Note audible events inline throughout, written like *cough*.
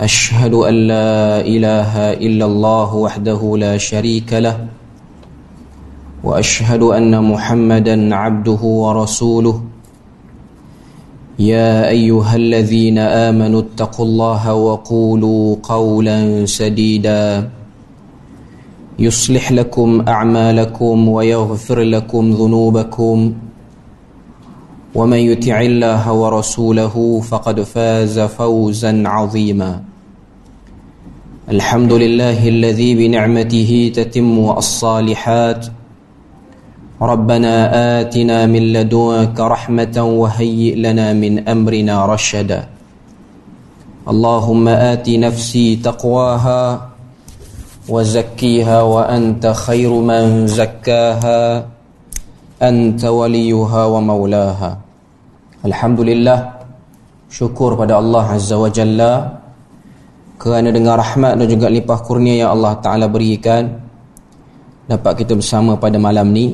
أشهد أن لا إله إلا الله وحده لا شريك له وأشهد أن محمدا عبده ورسوله. يا أيها الذين آمنوا اتقوا الله وقولوا قولا سديدا. يصلح لكم أعمالكم ويغفر لكم ذنوبكم. ومن يطع الله ورسوله فقد فاز فوزا عظيما. الحمد لله الذي بنعمته تتم الصالحات. ربنا آتنا من لدنك رحمة وهيئ لنا من أمرنا رشدا. اللهم آت نفسي تقواها وزكيها وأنت خير من زكاها. أنت وليها ومولاها. Alhamdulillah Syukur pada Allah Azza wa Jalla. Kerana dengan rahmat dan juga limpah kurnia yang Allah Ta'ala berikan Dapat kita bersama pada malam ni.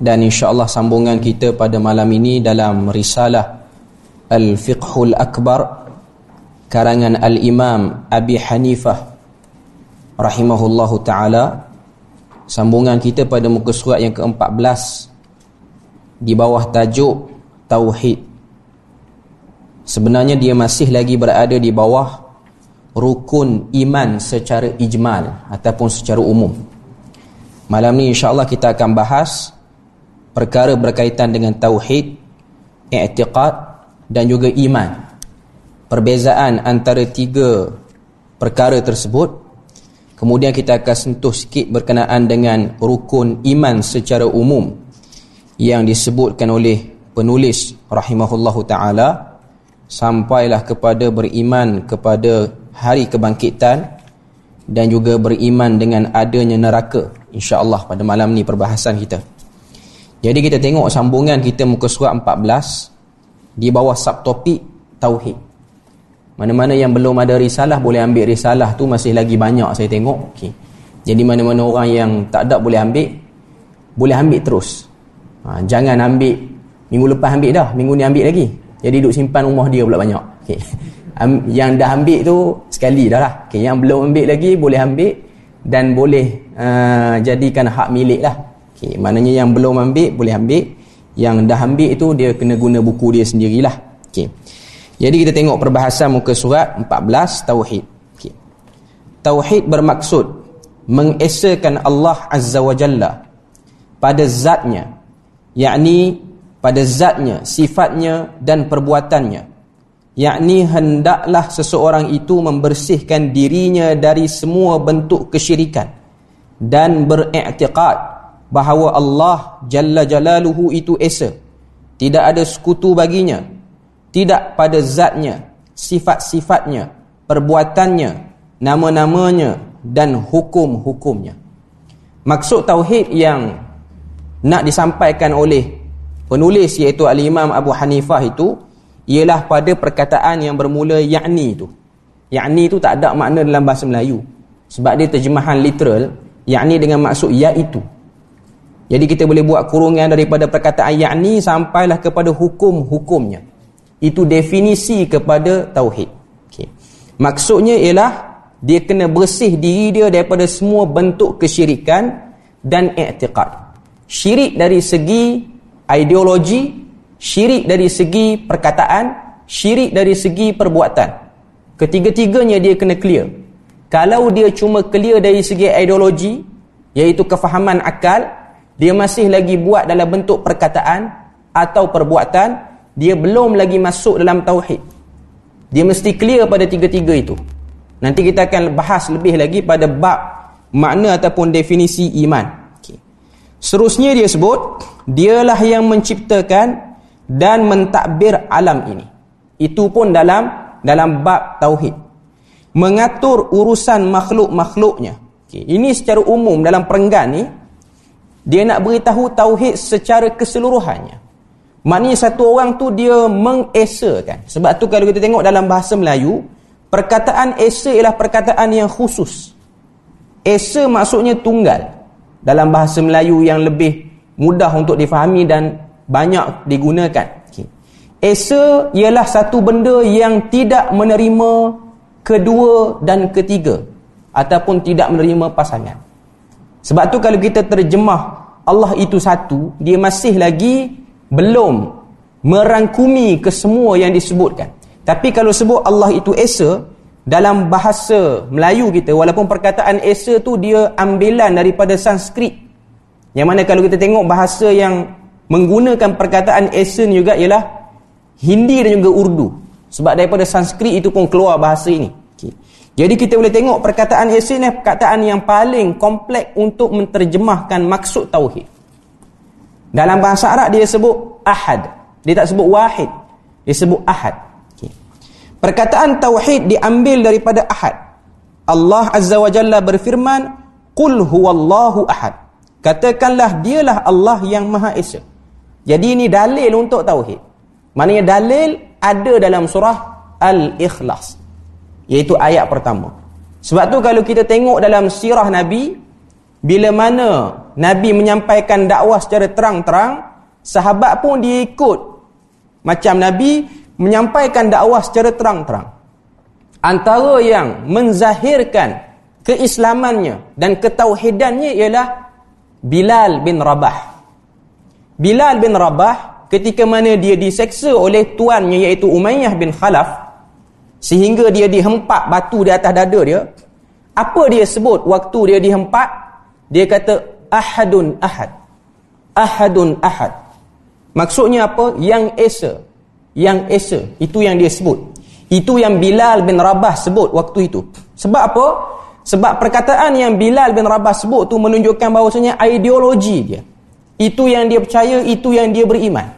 Dan insya Allah sambungan kita pada malam ini dalam risalah Al-Fiqhul Akbar Karangan Al-Imam Abi Hanifah Rahimahullahu Ta'ala. Sambungan kita pada muka surat yang ke-14 Di bawah tajuk Tauhid. Sebenarnya dia masih lagi berada di bawah rukun iman secara ijmal ataupun secara umum. Malam ni insyaAllah kita akan bahas perkara berkaitan dengan Tauhid i'tiqad dan juga iman. Perbezaan antara tiga perkara tersebut. Kemudian kita akan sentuh sikit berkenaan dengan rukun iman secara umum yang disebutkan oleh penulis rahimahullahu taala sampailah kepada beriman kepada hari kebangkitan dan juga beriman dengan adanya neraka insya-Allah pada malam ni perbahasan kita. Jadi kita tengok sambungan kita muka surat 14 di bawah subtopik tauhid. Mana-mana yang belum ada risalah boleh ambil risalah tu masih lagi banyak saya tengok. Okey. Jadi mana-mana orang yang tak ada boleh ambil boleh ambil terus. Ha, jangan ambil minggu lepas ambil dah, minggu ni ambil lagi. Jadi duk simpan rumah dia pula banyak. Okey. *laughs* yang dah ambil tu sekali dah lah. Okey, yang belum ambil lagi boleh ambil dan boleh uh, jadikan hak milik lah. Okey, maknanya yang belum ambil boleh ambil. Yang dah ambil itu dia kena guna buku dia sendirilah. Okey. Jadi kita tengok perbahasan muka surat 14 tauhid. Okay. Tauhid bermaksud mengesakan Allah Azza wa Jalla pada zatnya, yakni pada zatnya, sifatnya dan perbuatannya. Yakni hendaklah seseorang itu membersihkan dirinya dari semua bentuk kesyirikan dan beriktikad bahawa Allah Jalla Jalaluhu itu esa. Tidak ada sekutu baginya tidak pada zatnya, sifat-sifatnya, perbuatannya, nama-namanya dan hukum-hukumnya. Maksud tauhid yang nak disampaikan oleh penulis iaitu al-Imam Abu Hanifah itu ialah pada perkataan yang bermula yakni itu. Yakni itu tak ada makna dalam bahasa Melayu. Sebab dia terjemahan literal, yakni dengan maksud iaitu. Jadi kita boleh buat kurungan daripada perkataan yakni sampailah kepada hukum-hukumnya. Itu definisi kepada tauhid. Okay. Maksudnya ialah dia kena bersih diri dia daripada semua bentuk kesyirikan dan i'tiqad. Syirik dari segi ideologi, syirik dari segi perkataan, syirik dari segi perbuatan. Ketiga-tiganya dia kena clear. Kalau dia cuma clear dari segi ideologi, iaitu kefahaman akal, dia masih lagi buat dalam bentuk perkataan atau perbuatan, dia belum lagi masuk dalam tauhid. Dia mesti clear pada tiga-tiga itu. Nanti kita akan bahas lebih lagi pada bab makna ataupun definisi iman. Seterusnya dia sebut, dialah yang menciptakan dan mentadbir alam ini. Itu pun dalam dalam bab tauhid. mengatur urusan makhluk-makhluknya. Okay. Ini secara umum dalam perenggan ni dia nak beritahu tauhid secara keseluruhannya. Maknanya satu orang tu dia mengesakan. Sebab tu kalau kita tengok dalam bahasa Melayu, perkataan esa ialah perkataan yang khusus. Esa maksudnya tunggal. Dalam bahasa Melayu yang lebih mudah untuk difahami dan banyak digunakan. Okay. Esa ialah satu benda yang tidak menerima kedua dan ketiga ataupun tidak menerima pasangan. Sebab tu kalau kita terjemah Allah itu satu, dia masih lagi belum merangkumi kesemua yang disebutkan. Tapi kalau sebut Allah itu Esa, dalam bahasa Melayu kita, walaupun perkataan Esa tu dia ambilan daripada Sanskrit. Yang mana kalau kita tengok bahasa yang menggunakan perkataan Esa juga ialah Hindi dan juga Urdu. Sebab daripada Sanskrit itu pun keluar bahasa ini. Jadi kita boleh tengok perkataan Yasin ni perkataan yang paling kompleks untuk menterjemahkan maksud tauhid. Dalam bahasa Arab dia sebut ahad. Dia tak sebut wahid. Dia sebut ahad. Perkataan tauhid diambil daripada ahad. Allah Azza wa Jalla berfirman, "Qul huwallahu ahad." Katakanlah dialah Allah yang Maha Esa. Jadi ini dalil untuk tauhid. Maknanya dalil ada dalam surah Al-Ikhlas iaitu ayat pertama. Sebab tu kalau kita tengok dalam sirah Nabi bila mana Nabi menyampaikan dakwah secara terang-terang, sahabat pun dia ikut macam Nabi menyampaikan dakwah secara terang-terang. Antara yang menzahirkan keislamannya dan ketauhidannya ialah Bilal bin Rabah. Bilal bin Rabah ketika mana dia diseksa oleh tuannya iaitu Umayyah bin Khalaf, sehingga dia dihempak batu di atas dada dia apa dia sebut waktu dia dihempak? Dia kata ahadun ahad. Ahadun ahad. Maksudnya apa? Yang esa yang esa itu yang dia sebut itu yang Bilal bin Rabah sebut waktu itu sebab apa sebab perkataan yang Bilal bin Rabah sebut tu menunjukkan bahawasanya ideologi dia itu yang dia percaya itu yang dia beriman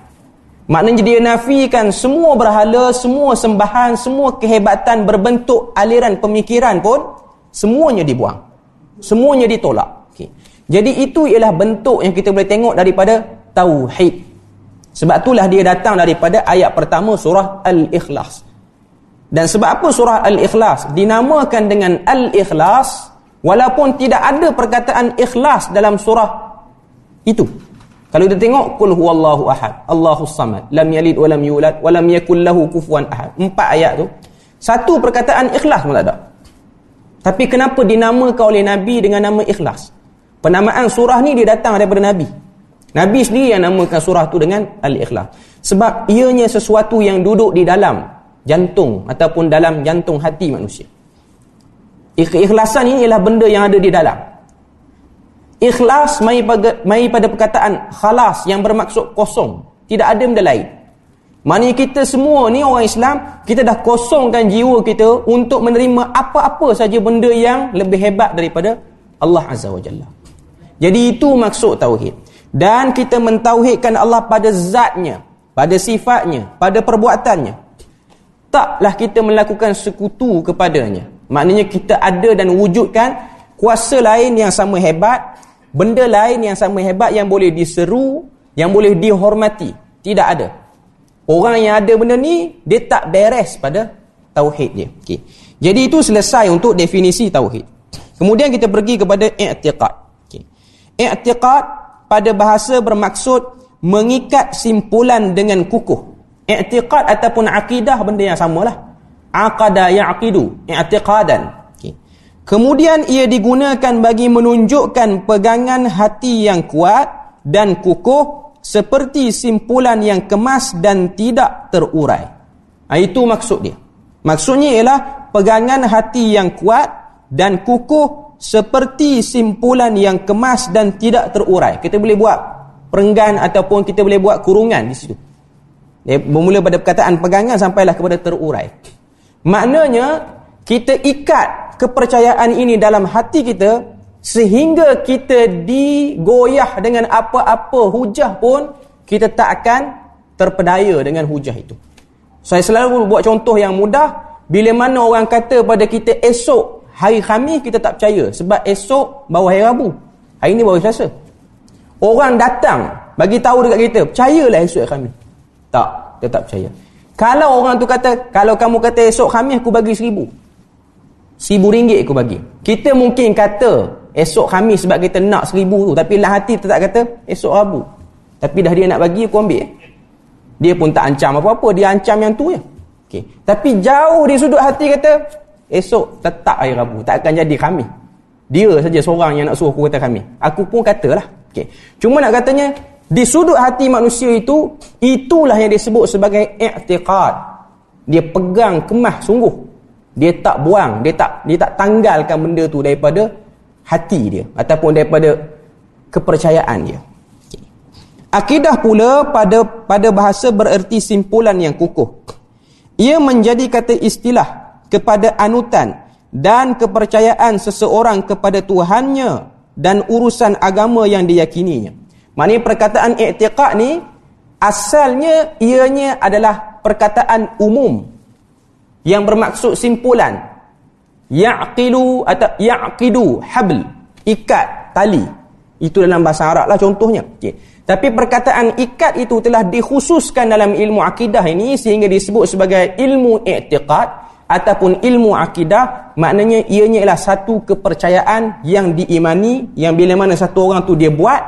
Maknanya dia nafikan semua berhala, semua sembahan, semua kehebatan berbentuk aliran pemikiran pun semuanya dibuang. Semuanya ditolak. Okay. Jadi itu ialah bentuk yang kita boleh tengok daripada tauhid. Sebab itulah dia datang daripada ayat pertama surah Al-Ikhlas. Dan sebab apa surah Al-Ikhlas dinamakan dengan Al-Ikhlas walaupun tidak ada perkataan ikhlas dalam surah itu. Kalau kita tengok qul huwallahu ahad, Allahus samad, lam yalid wa lam yulad wa lam yakul lahu kufuwan ahad. Empat ayat tu. Satu perkataan ikhlas pun tak ada. Tapi kenapa dinamakan oleh Nabi dengan nama ikhlas? Penamaan surah ni dia datang daripada Nabi. Nabi sendiri yang namakan surah tu dengan al-ikhlas. Sebab ianya sesuatu yang duduk di dalam jantung ataupun dalam jantung hati manusia. Ikhlasan ini ialah benda yang ada di dalam. Ikhlas mai pada, mai pada perkataan khalas yang bermaksud kosong. Tidak ada benda lain. Maknanya kita semua ni orang Islam, kita dah kosongkan jiwa kita untuk menerima apa-apa saja benda yang lebih hebat daripada Allah Azza wa Jalla. Jadi itu maksud tauhid. Dan kita mentauhidkan Allah pada zatnya, pada sifatnya, pada perbuatannya. Taklah kita melakukan sekutu kepadanya. Maknanya kita ada dan wujudkan kuasa lain yang sama hebat benda lain yang sama hebat yang boleh diseru, yang boleh dihormati. Tidak ada. Orang yang ada benda ni, dia tak beres pada tauhid dia. Okay. Jadi itu selesai untuk definisi tauhid. Kemudian kita pergi kepada i'tiqad. Okay. I'tiqad pada bahasa bermaksud mengikat simpulan dengan kukuh. I'tiqad ataupun akidah benda yang samalah. Aqada ya'qidu, i'tiqadan. Kemudian ia digunakan bagi menunjukkan pegangan hati yang kuat dan kukuh seperti simpulan yang kemas dan tidak terurai. Ha, itu maksud dia. Maksudnya ialah pegangan hati yang kuat dan kukuh seperti simpulan yang kemas dan tidak terurai. Kita boleh buat perenggan ataupun kita boleh buat kurungan di situ. Bermula pada perkataan pegangan sampailah kepada terurai. Maknanya kita ikat kepercayaan ini dalam hati kita sehingga kita digoyah dengan apa-apa hujah pun kita tak akan terpedaya dengan hujah itu. Saya selalu buat contoh yang mudah bila mana orang kata pada kita esok hari Khamis kita tak percaya sebab esok baru hari Rabu. Hari ni baru Selasa. Orang datang bagi tahu dekat kita, percayalah esok hari Khamis. Tak, dia tak percaya. Kalau orang tu kata, kalau kamu kata esok Khamis aku bagi seribu. Seribu ringgit aku bagi. Kita mungkin kata esok Khamis sebab kita nak seribu tu. Tapi lah hati tetap kata esok Rabu. Tapi dah dia nak bagi aku ambil. Dia pun tak ancam apa-apa. Dia ancam yang tu je. Okay. Tapi jauh di sudut hati kata esok tetap hari Rabu. Tak akan jadi Khamis. Dia saja seorang yang nak suruh aku kata Khamis. Aku pun katalah. Okay. Cuma nak katanya di sudut hati manusia itu, itulah yang disebut sebagai i'tiqad. Dia pegang kemah sungguh. Dia tak buang, dia tak dia tak tanggalkan benda tu daripada hati dia ataupun daripada kepercayaan dia. Akidah pula pada pada bahasa bererti simpulan yang kukuh. Ia menjadi kata istilah kepada anutan dan kepercayaan seseorang kepada Tuhannya dan urusan agama yang diyakininya. Maknanya perkataan i'tiqad ni asalnya ianya adalah perkataan umum yang bermaksud simpulan. Ya'qilu atau ya'qidu habl ikat tali. Itu dalam bahasa Arab lah contohnya. Okay. Tapi perkataan ikat itu telah dikhususkan dalam ilmu akidah ini sehingga disebut sebagai ilmu i'tiqad ataupun ilmu akidah maknanya ianya ialah satu kepercayaan yang diimani yang bila mana satu orang tu dia buat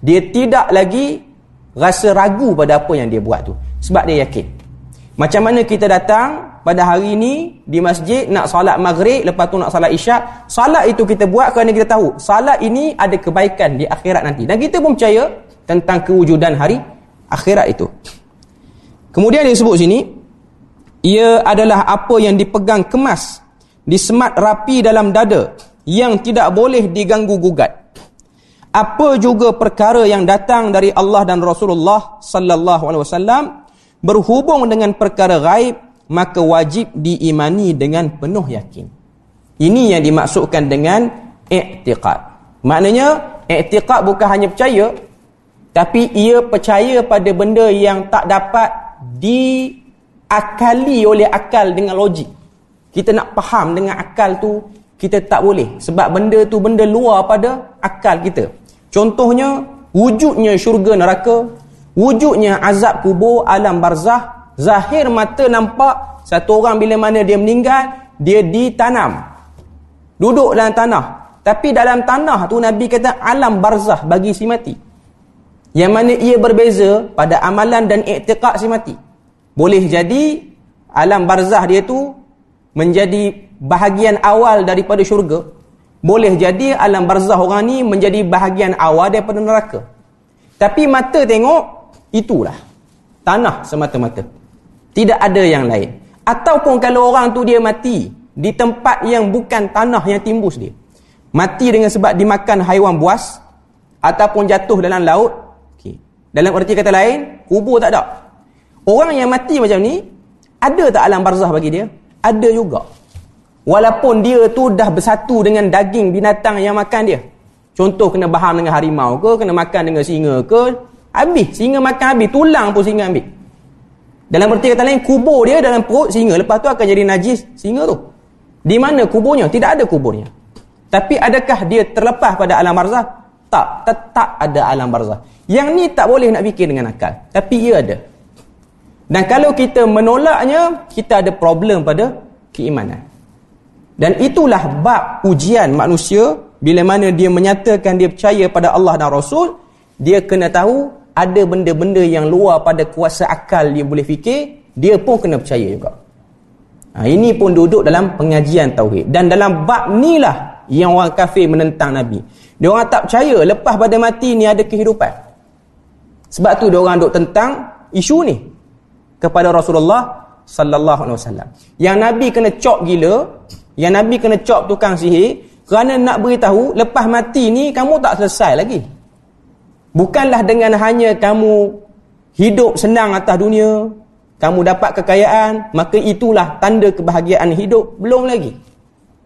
dia tidak lagi rasa ragu pada apa yang dia buat tu. Sebab dia yakin. Macam mana kita datang pada hari ini di masjid nak salat maghrib lepas tu nak salat isyak salat itu kita buat kerana kita tahu salat ini ada kebaikan di akhirat nanti. Dan kita pun percaya tentang kewujudan hari akhirat itu. Kemudian dia sebut sini ia adalah apa yang dipegang kemas disemat rapi dalam dada yang tidak boleh diganggu gugat apa juga perkara yang datang dari Allah dan Rasulullah sallallahu alaihi wasallam berhubung dengan perkara gaib maka wajib diimani dengan penuh yakin. Ini yang dimaksudkan dengan i'tiqad. Maknanya i'tiqad bukan hanya percaya tapi ia percaya pada benda yang tak dapat diakali oleh akal dengan logik. Kita nak faham dengan akal tu kita tak boleh sebab benda tu benda luar pada akal kita. Contohnya wujudnya syurga neraka, wujudnya azab kubur, alam barzah, zahir mata nampak satu orang bila mana dia meninggal, dia ditanam. Duduk dalam tanah. Tapi dalam tanah tu Nabi kata alam barzah bagi si mati. Yang mana ia berbeza pada amalan dan iktiqat si mati. Boleh jadi alam barzah dia tu menjadi bahagian awal daripada syurga boleh jadi alam barzah orang ni menjadi bahagian awal daripada neraka. Tapi mata tengok, itulah. Tanah semata-mata. Tidak ada yang lain. Ataupun kalau orang tu dia mati di tempat yang bukan tanah yang timbus dia. Mati dengan sebab dimakan haiwan buas ataupun jatuh dalam laut. Okay. Dalam erti kata lain, kubur tak ada. Orang yang mati macam ni, ada tak alam barzah bagi dia? Ada juga. Walaupun dia tu dah bersatu dengan daging binatang yang makan dia. Contoh kena baham dengan harimau ke, kena makan dengan singa ke, habis. Singa makan habis, tulang pun singa ambil. Dalam erti kata lain, kubur dia dalam perut singa. Lepas tu akan jadi najis singa tu. Di mana kuburnya? Tidak ada kuburnya. Tapi adakah dia terlepas pada alam barzah? Tak, tetap ada alam barzah. Yang ni tak boleh nak fikir dengan akal. Tapi ia ada. Dan kalau kita menolaknya, kita ada problem pada keimanan. Dan itulah bab ujian manusia bila mana dia menyatakan dia percaya pada Allah dan Rasul, dia kena tahu ada benda-benda yang luar pada kuasa akal dia boleh fikir, dia pun kena percaya juga. Ha, ini pun duduk dalam pengajian tauhid. Dan dalam bab ni lah yang orang kafir menentang Nabi. Dia orang tak percaya lepas pada mati ni ada kehidupan. Sebab tu dia orang duk tentang isu ni kepada Rasulullah sallallahu alaihi wasallam. Yang Nabi kena cok gila yang Nabi kena cop tukang sihir kerana nak beritahu lepas mati ni kamu tak selesai lagi. Bukanlah dengan hanya kamu hidup senang atas dunia, kamu dapat kekayaan, maka itulah tanda kebahagiaan hidup. Belum lagi.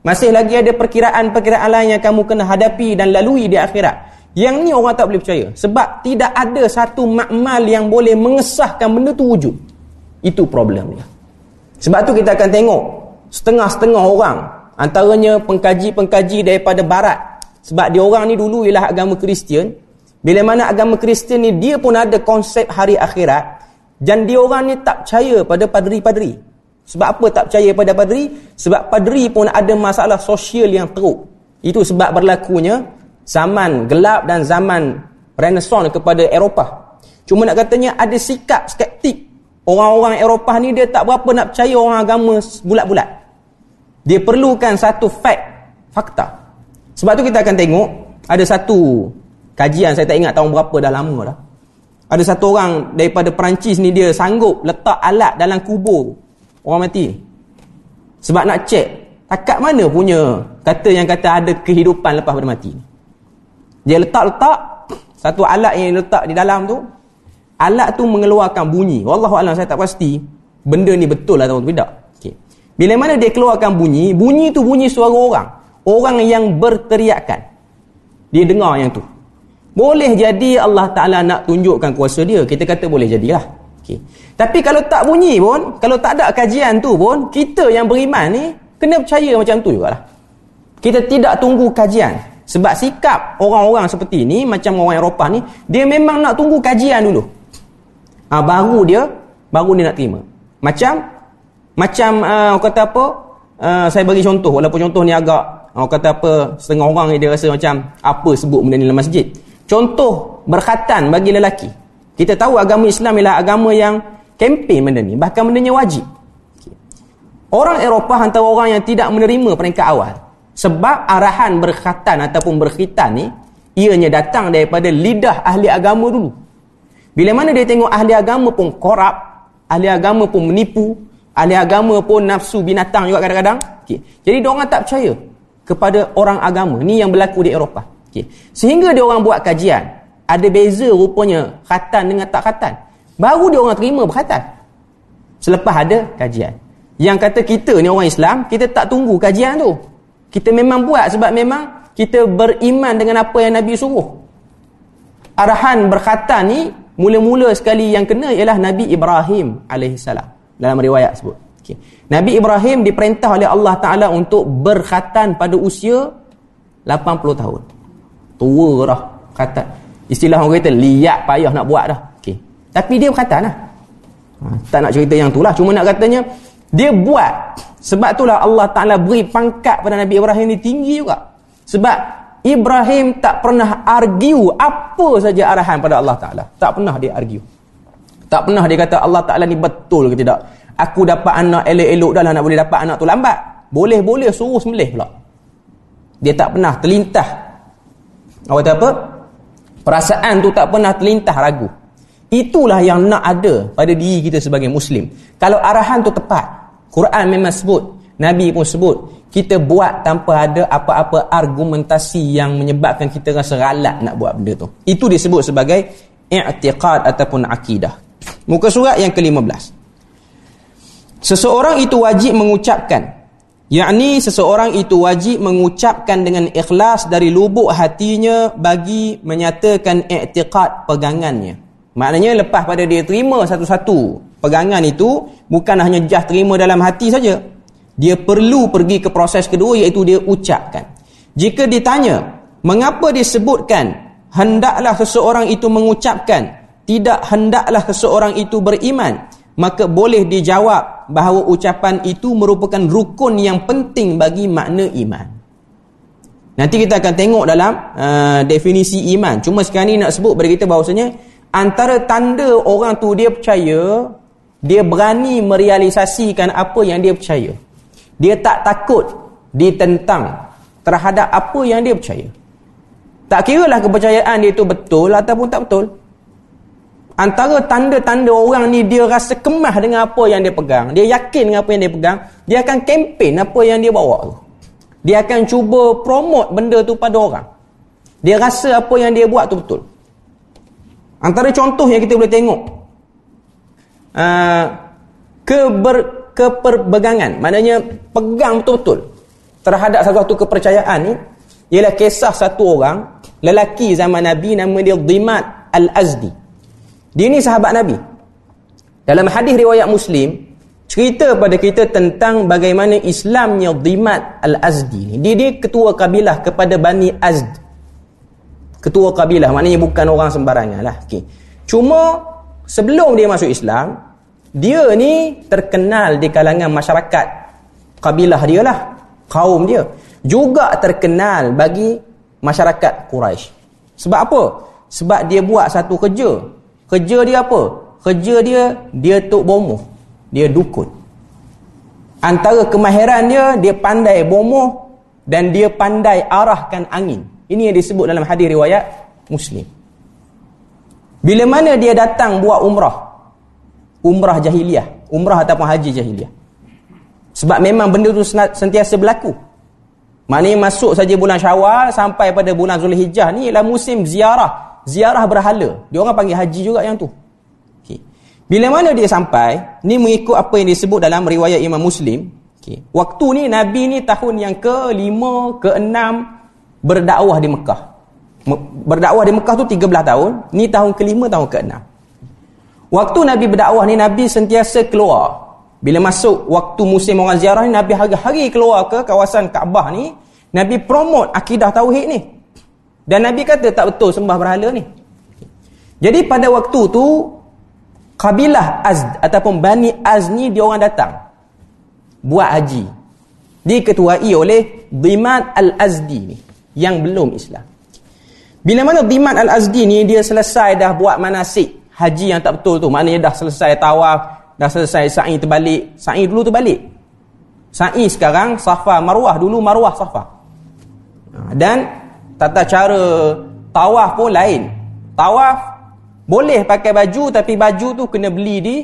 Masih lagi ada perkiraan-perkiraan lain yang kamu kena hadapi dan lalui di akhirat. Yang ni orang tak boleh percaya. Sebab tidak ada satu makmal yang boleh mengesahkan benda tu wujud. Itu problemnya. Sebab tu kita akan tengok setengah-setengah orang antaranya pengkaji-pengkaji daripada barat. Sebab dia orang ni dulu ialah agama Kristian. Bila mana agama Kristian ni dia pun ada konsep hari akhirat. Dan dia orang ni tak percaya pada padri-padri. Sebab apa tak percaya pada padri? Sebab padri pun ada masalah sosial yang teruk. Itu sebab berlakunya zaman gelap dan zaman renaissance kepada Eropah. Cuma nak katanya ada sikap skeptik Orang-orang Eropah ni dia tak berapa nak percaya orang agama bulat-bulat. Dia perlukan satu fact, fakta. Sebab tu kita akan tengok ada satu kajian saya tak ingat tahun berapa dah lama dah. Ada satu orang daripada Perancis ni dia sanggup letak alat dalam kubur orang mati. Sebab nak cek takat mana punya kata yang kata ada kehidupan lepas pada mati. Dia letak-letak satu alat yang letak di dalam tu alat tu mengeluarkan bunyi. Wallahu alam saya tak pasti benda ni betul atau tidak. Okey. Bila mana dia keluarkan bunyi, bunyi tu bunyi suara orang. Orang yang berteriakan. Dia dengar yang tu. Boleh jadi Allah Taala nak tunjukkan kuasa dia. Kita kata boleh jadilah. Okey. Tapi kalau tak bunyi pun, kalau tak ada kajian tu pun, kita yang beriman ni kena percaya macam tu jugalah. Kita tidak tunggu kajian. Sebab sikap orang-orang seperti ni, macam orang Eropah ni, dia memang nak tunggu kajian dulu ha, baru dia baru dia nak terima. Macam macam uh, orang kata apa? Uh, saya bagi contoh walaupun contoh ni agak orang kata apa setengah orang ni dia rasa macam apa sebut benda ni dalam masjid? Contoh berkhatan bagi lelaki. Kita tahu agama Islam ialah agama yang kempen benda ni bahkan bendanya wajib. Orang Eropah antara orang yang tidak menerima peringkat awal sebab arahan berkhatan ataupun berkhitan ni ianya datang daripada lidah ahli agama dulu bila mana dia tengok ahli agama pun korup, ahli agama pun menipu, ahli agama pun nafsu binatang juga kadang-kadang. Okay. Jadi dia orang tak percaya kepada orang agama. Ni yang berlaku di Eropah. Okay. Sehingga dia orang buat kajian. Ada beza rupanya khatan dengan tak khatan. Baru dia orang terima berkhatan. Selepas ada kajian. Yang kata kita ni orang Islam, kita tak tunggu kajian tu. Kita memang buat sebab memang kita beriman dengan apa yang Nabi suruh. Arahan berkhatan ni mula-mula sekali yang kena ialah Nabi Ibrahim alaihissalam dalam riwayat sebut. Okay. Nabi Ibrahim diperintah oleh Allah Taala untuk berkhatan pada usia 80 tahun. Tua dah khatan. Istilah orang kata liat payah nak buat dah. Okay. Tapi dia berkhatan lah. Ha, tak nak cerita yang tu lah. Cuma nak katanya dia buat. Sebab itulah Allah Ta'ala beri pangkat pada Nabi Ibrahim ni tinggi juga. Sebab Ibrahim tak pernah argue apa saja arahan pada Allah Ta'ala. Tak pernah dia argue. Tak pernah dia kata Allah Ta'ala ni betul ke tidak. Aku dapat anak elok-elok dah lah nak boleh dapat anak tu lambat. Boleh-boleh suruh sembelih pula. Dia tak pernah terlintah. Awak kata apa? Perasaan tu tak pernah terlintah ragu. Itulah yang nak ada pada diri kita sebagai Muslim. Kalau arahan tu tepat. Quran memang sebut. Nabi pun sebut kita buat tanpa ada apa-apa argumentasi yang menyebabkan kita rasa ralat nak buat benda tu. Itu disebut sebagai i'tiqad ataupun akidah. Muka surat yang ke-15. Seseorang itu wajib mengucapkan yakni seseorang itu wajib mengucapkan dengan ikhlas dari lubuk hatinya bagi menyatakan i'tiqad pegangannya. Maknanya lepas pada dia terima satu-satu pegangan itu bukan hanya just terima dalam hati saja dia perlu pergi ke proses kedua iaitu dia ucapkan. Jika ditanya, mengapa disebutkan hendaklah seseorang itu mengucapkan, tidak hendaklah seseorang itu beriman, maka boleh dijawab bahawa ucapan itu merupakan rukun yang penting bagi makna iman. Nanti kita akan tengok dalam uh, definisi iman. Cuma sekarang ni nak sebut kepada kita bahawasanya antara tanda orang tu dia percaya, dia berani merealisasikan apa yang dia percaya. Dia tak takut ditentang terhadap apa yang dia percaya. Tak kira lah kepercayaan dia itu betul ataupun tak betul. Antara tanda-tanda orang ni dia rasa kemah dengan apa yang dia pegang. Dia yakin dengan apa yang dia pegang. Dia akan kempen apa yang dia bawa tu. Dia akan cuba promote benda tu pada orang. Dia rasa apa yang dia buat tu betul. Antara contoh yang kita boleh tengok. Uh, keber, keperbegangan maknanya pegang betul-betul terhadap satu kepercayaan ni ialah kisah satu orang lelaki zaman Nabi nama dia Dhimat Al-Azdi dia ni sahabat Nabi dalam hadis riwayat Muslim cerita pada kita tentang bagaimana Islamnya Dimat Al-Azdi ni. Dia, dia ketua kabilah kepada Bani Azd. Ketua kabilah, maknanya bukan orang sembarangan lah. Okay. Cuma sebelum dia masuk Islam, dia ni terkenal di kalangan masyarakat kabilah dia lah. Kaum dia. Juga terkenal bagi masyarakat Quraisy. Sebab apa? Sebab dia buat satu kerja. Kerja dia apa? Kerja dia, dia tok bomoh dia dukun antara kemahiran dia dia pandai bomoh dan dia pandai arahkan angin ini yang disebut dalam hadis riwayat muslim bila mana dia datang buat umrah umrah jahiliah umrah ataupun haji jahiliah sebab memang benda tu sentiasa berlaku maknanya masuk saja bulan syawal sampai pada bulan zulhijjah ni ialah musim ziarah ziarah berhala dia orang panggil haji juga yang tu bila mana dia sampai, ni mengikut apa yang disebut dalam riwayat Imam Muslim. Okay. Waktu ni Nabi ni tahun yang ke-5, ke-6 berdakwah di Mekah. Berdakwah di Mekah tu 13 tahun, ni tahun ke-5, tahun ke-6. Waktu Nabi berdakwah ni Nabi sentiasa keluar. Bila masuk waktu musim orang ziarah ni Nabi hari-hari keluar ke kawasan Kaabah ni, Nabi promote akidah tauhid ni. Dan Nabi kata tak betul sembah berhala ni. Jadi pada waktu tu kabilah Azd ataupun Bani Az ni dia orang datang buat haji diketuai oleh Dimat Al-Azdi ni yang belum Islam bila mana Dimat Al-Azdi ni dia selesai dah buat manasik haji yang tak betul tu maknanya dah selesai tawaf dah selesai sa'i terbalik sa'i dulu terbalik sa'i sekarang safa marwah dulu marwah safa ha, dan tata cara tawaf pun lain tawaf boleh pakai baju tapi baju tu kena beli di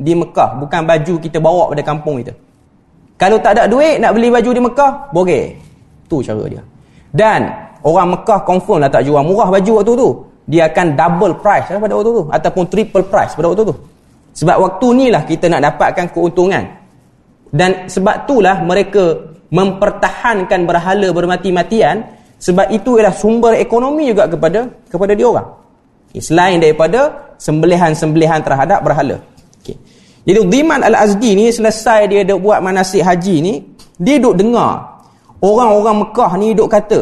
di Mekah. Bukan baju kita bawa pada kampung kita. Kalau tak ada duit nak beli baju di Mekah, boleh. Tu cara dia. Dan orang Mekah confirm lah tak jual murah baju waktu tu. Dia akan double price lah pada waktu tu. Ataupun triple price pada waktu tu. Sebab waktu ni lah kita nak dapatkan keuntungan. Dan sebab itulah mereka mempertahankan berhala bermati-matian. Sebab itu ialah sumber ekonomi juga kepada kepada dia orang. Okay. Selain daripada sembelihan-sembelihan terhadap berhala. Okay. Jadi Dhiman Al-Azdi ni selesai dia duk buat manasik haji ni, dia duk dengar orang-orang Mekah ni duk kata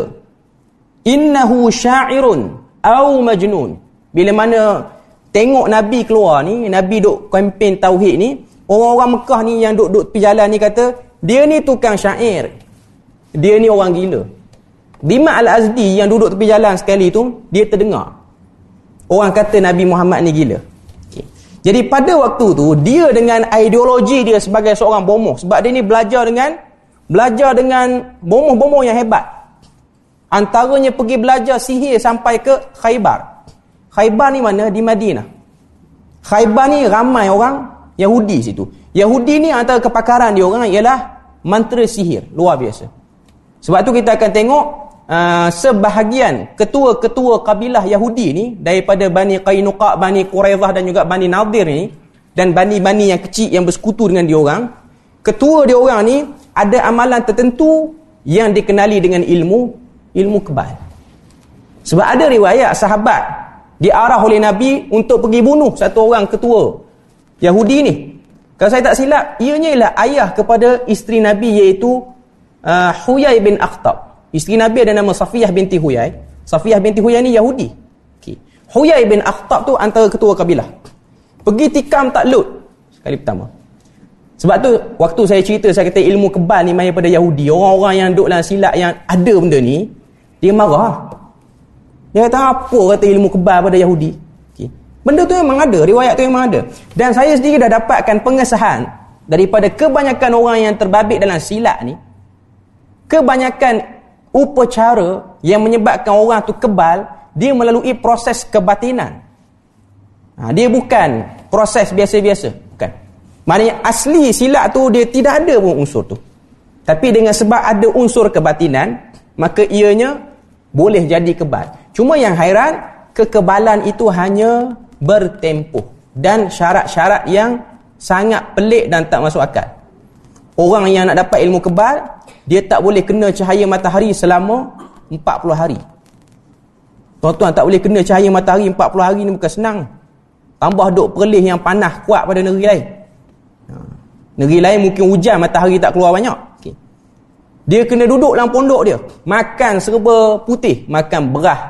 innahu sya'irun au majnun. Bila mana tengok Nabi keluar ni, Nabi duk kempen tauhid ni, orang-orang Mekah ni yang duk duk tepi jalan ni kata, dia ni tukang syair. Dia ni orang gila. Dhiman Al-Azdi yang duduk tepi jalan sekali tu, dia terdengar. Orang kata Nabi Muhammad ni gila. Okay. Jadi pada waktu tu dia dengan ideologi dia sebagai seorang bomoh sebab dia ni belajar dengan belajar dengan bomoh-bomoh yang hebat. Antaranya pergi belajar sihir sampai ke Khaybar. Khaybar ni mana? Di Madinah. Khaybar ni ramai orang Yahudi situ. Yahudi ni antara kepakaran dia orang ialah mantra sihir. Luar biasa. Sebab tu kita akan tengok uh, sebahagian ketua-ketua kabilah Yahudi ni daripada Bani Qainuqa, Bani Quraidah dan juga Bani Nadir ni dan bani-bani yang kecil yang bersekutu dengan dia orang, ketua dia orang ni ada amalan tertentu yang dikenali dengan ilmu ilmu kebal. Sebab ada riwayat sahabat diarah oleh Nabi untuk pergi bunuh satu orang ketua Yahudi ni. Kalau saya tak silap, ianya ialah ayah kepada isteri Nabi iaitu uh, Huyai bin Akhtab. Isteri Nabi ada nama Safiyah binti Huyai. Safiyah binti Huyai ni Yahudi. Okay. Huyai bin Akhtab tu antara ketua kabilah. Pergi tikam takluk. Sekali pertama. Sebab tu waktu saya cerita saya kata ilmu kebal ni main pada Yahudi. Orang-orang yang duduk dalam silap yang ada benda ni. Dia marah. Dia kata apa kata ilmu kebal pada Yahudi. Okay. Benda tu memang ada. Riwayat tu memang ada. Dan saya sendiri dah dapatkan pengesahan. Daripada kebanyakan orang yang terbabit dalam silap ni. Kebanyakan upacara yang menyebabkan orang tu kebal dia melalui proses kebatinan ha, dia bukan proses biasa-biasa bukan maknanya asli silat tu dia tidak ada pun unsur tu tapi dengan sebab ada unsur kebatinan maka ianya boleh jadi kebal cuma yang hairan kekebalan itu hanya bertempuh dan syarat-syarat yang sangat pelik dan tak masuk akal orang yang nak dapat ilmu kebal dia tak boleh kena cahaya matahari selama 40 hari. Tuan-tuan tak boleh kena cahaya matahari 40 hari ni bukan senang. Tambah duk perlih yang panas kuat pada negeri lain. Ha. Negeri lain mungkin hujan matahari tak keluar banyak. Dia kena duduk dalam pondok dia. Makan serba putih. Makan beras.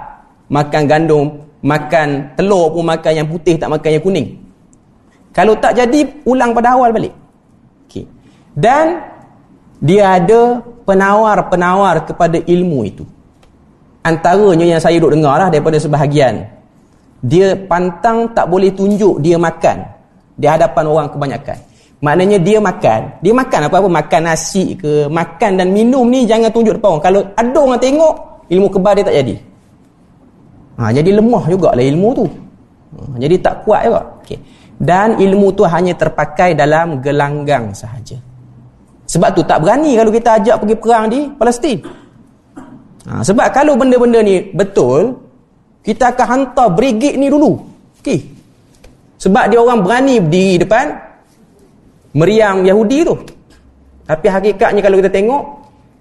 Makan gandum. Makan telur pun makan yang putih tak makan yang kuning. Kalau tak jadi, ulang pada awal balik. Okay. Dan dia ada penawar-penawar kepada ilmu itu. Antaranya yang saya duduk dengar lah daripada sebahagian. Dia pantang tak boleh tunjuk dia makan di hadapan orang kebanyakan. Maknanya dia makan. Dia makan apa-apa. Makan nasi ke. Makan dan minum ni jangan tunjuk depan orang. Kalau ada orang tengok, ilmu kebal dia tak jadi. Ha, jadi lemah jugalah ilmu tu. Ha, jadi tak kuat juga. Okay. Dan ilmu tu hanya terpakai dalam gelanggang sahaja. Sebab tu tak berani kalau kita ajak pergi perang di Palestin. Ha, sebab kalau benda-benda ni betul, kita akan hantar brigade ni dulu. Okay. Sebab dia orang berani di depan meriam Yahudi tu. Tapi hakikatnya kalau kita tengok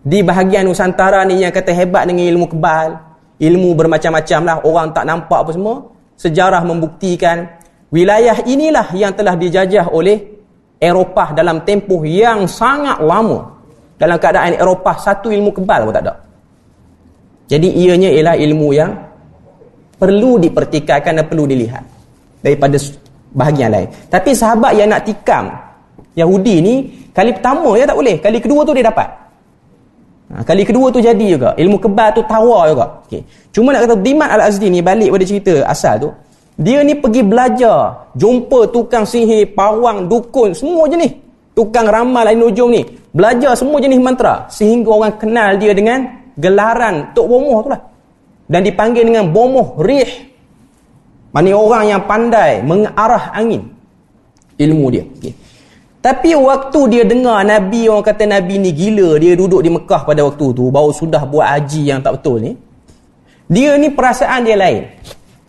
di bahagian Nusantara ni yang kata hebat dengan ilmu kebal, ilmu bermacam-macam lah, orang tak nampak apa semua. Sejarah membuktikan wilayah inilah yang telah dijajah oleh Eropah dalam tempoh yang sangat lama. Dalam keadaan Eropah satu ilmu kebal pun tak ada. Jadi ianya ialah ilmu yang perlu dipertikaikan dan perlu dilihat daripada bahagian lain. Tapi sahabat yang nak tikam Yahudi ni kali pertama ya tak boleh kali kedua tu dia dapat. Ha, kali kedua tu jadi juga. Ilmu kebal tu tawar juga. Okay. cuma nak kata Dimat Al-Azdi ni balik pada cerita asal tu dia ni pergi belajar jumpa tukang sihir pawang dukun semua jenis. Tukang ramal lain ujung ni. Belajar semua jenis mantra sehingga orang kenal dia dengan gelaran Tok Bomoh tu lah. Dan dipanggil dengan Bomoh Rih. Mana orang yang pandai mengarah angin. Ilmu dia. Okay. Tapi waktu dia dengar Nabi orang kata Nabi ni gila, dia duduk di Mekah pada waktu tu, baru sudah buat haji yang tak betul ni. Dia ni perasaan dia lain.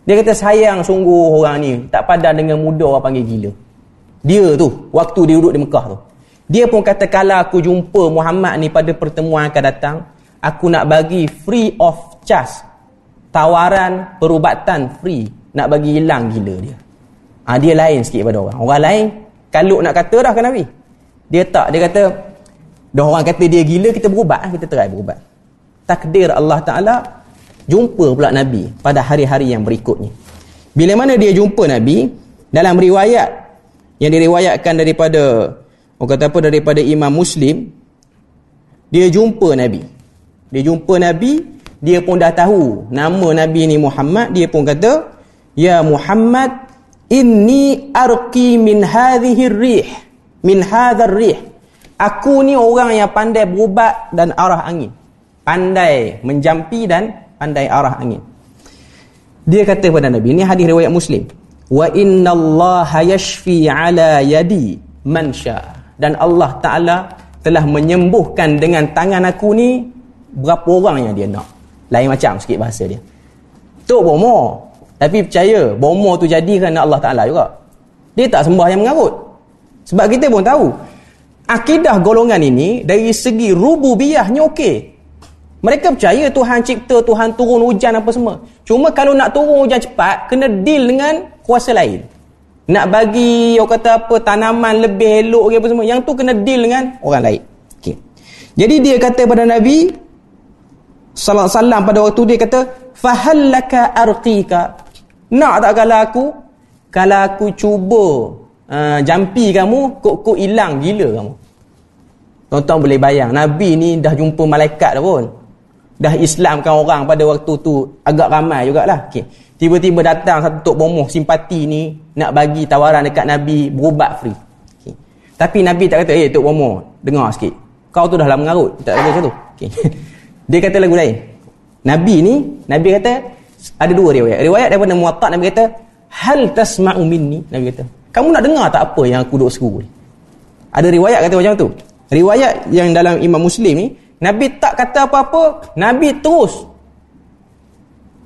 Dia kata sayang sungguh orang ni, tak padan dengan muda orang panggil gila. Dia tu, waktu dia duduk di Mekah tu. Dia pun kata kalau aku jumpa Muhammad ni pada pertemuan akan datang, aku nak bagi free of charge. Tawaran perubatan free. Nak bagi hilang gila dia. Ha, dia lain sikit pada orang. Orang lain kalau nak kata dah kan Nabi. Dia tak, dia kata dah orang kata dia gila kita berubat, kita try berubat. Takdir Allah Taala jumpa pula Nabi pada hari-hari yang berikutnya. Bila mana dia jumpa Nabi dalam riwayat yang diriwayatkan daripada orang kata apa daripada Imam Muslim dia jumpa Nabi. Dia jumpa Nabi, dia pun dah tahu nama Nabi ni Muhammad, dia pun kata, "Ya Muhammad, Inni arqi min hadhihi rih min hadzal rih. Aku ni orang yang pandai berubat dan arah angin. Pandai menjampi dan pandai arah angin. Dia kata kepada Nabi, ini hadis riwayat Muslim. Wa inna Allah yashfi ala yadi man Dan Allah Taala telah menyembuhkan dengan tangan aku ni berapa orang yang dia nak. Lain macam sikit bahasa dia. Tok Bomo, tapi percaya bomo tu jadi kerana Allah Ta'ala juga. Dia tak sembah yang mengarut. Sebab kita pun tahu. Akidah golongan ini dari segi rububiyahnya okey. Mereka percaya Tuhan cipta, Tuhan turun hujan apa semua. Cuma kalau nak turun hujan cepat, kena deal dengan kuasa lain. Nak bagi, orang kata apa, tanaman lebih elok ke apa semua. Yang tu kena deal dengan orang lain. Okay. Jadi dia kata pada Nabi, Sallallahu Alaihi Wasallam pada waktu dia kata, Fahallaka arqika. Nak tak kalau aku? Kalau aku cuba uh, jampi kamu, kok-kok hilang gila kamu. Tuan-tuan boleh bayang, Nabi ni dah jumpa malaikat dah pun. Dah Islamkan orang pada waktu tu agak ramai jugalah. Okay. Tiba-tiba datang satu tok bomoh simpati ni nak bagi tawaran dekat Nabi berubat free. Okay. Tapi Nabi tak kata, eh tok bomoh, dengar sikit. Kau tu dah lama mengarut. Tak kata macam tu. Okay. *laughs* Dia kata lagu lain. Nabi ni, Nabi kata, ada dua riwayat. Riwayat daripada Muwatta Nabi kata, "Hal tasma'u minni?" Nabi kata, "Kamu nak dengar tak apa yang aku duk seru ni?" Ada riwayat kata macam tu. Riwayat yang dalam Imam Muslim ni, Nabi tak kata apa-apa, Nabi terus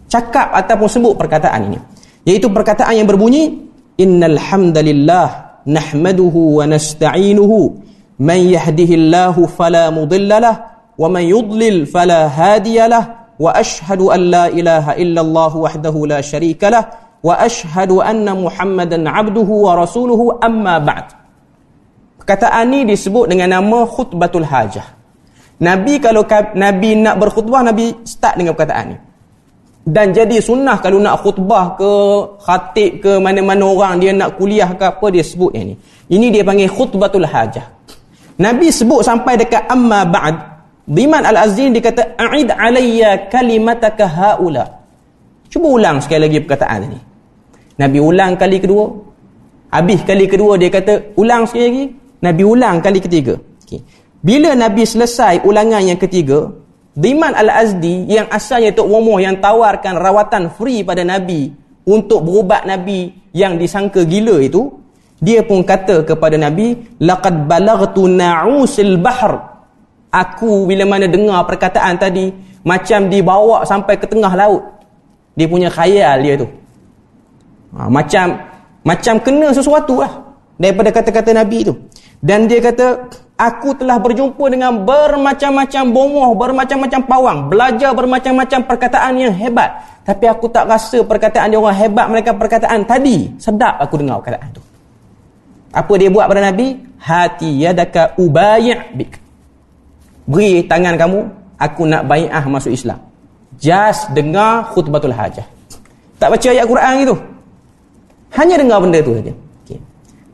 cakap ataupun sebut perkataan ini. Iaitu perkataan yang berbunyi, "Innal hamdalillah nahmaduhu wa nasta'inuhu man yahdihillahu fala mudhillalah wa man yudlil fala hadiyalah." واشهد ان لا اله الا الله وحده لا شريك له واشهد ان محمدا عبده ورسوله اما بعد perkataan ni disebut dengan nama khutbatul hajah Nabi kalau Nabi nak berkhutbah Nabi start dengan perkataan ni dan jadi sunnah kalau nak khutbah ke khatib ke mana-mana orang dia nak kuliah ke apa dia sebut yang ni ini dia panggil khutbatul hajah Nabi sebut sampai dekat amma ba'd Diman al-Azin dia kata a'id alayya kalimataka haula. Cuba ulang sekali lagi perkataan ni. Nabi ulang kali kedua. Habis kali kedua dia kata ulang sekali lagi. Nabi ulang kali ketiga. Okay. bila Nabi selesai ulangan yang ketiga Diman Al-Azdi yang asalnya Tok Womoh yang tawarkan rawatan free pada Nabi untuk berubat Nabi yang disangka gila itu, dia pun kata kepada Nabi, "Laqad balaghtu na'usil bahr." Aku bila mana dengar perkataan tadi macam dibawa sampai ke tengah laut. Dia punya khayal dia tu. Ha, macam macam kena sesuatu lah daripada kata-kata Nabi tu. Dan dia kata, aku telah berjumpa dengan bermacam-macam bomoh, bermacam-macam pawang, belajar bermacam-macam perkataan yang hebat. Tapi aku tak rasa perkataan dia orang hebat mereka perkataan tadi. Sedap aku dengar perkataan tu. Apa dia buat pada Nabi? Hati yadaka ubayi' bik. Beri tangan kamu, aku nak bai'ah masuk Islam. Just dengar khutbatul hajah. Tak baca ayat Quran itu. Hanya dengar benda tu saja.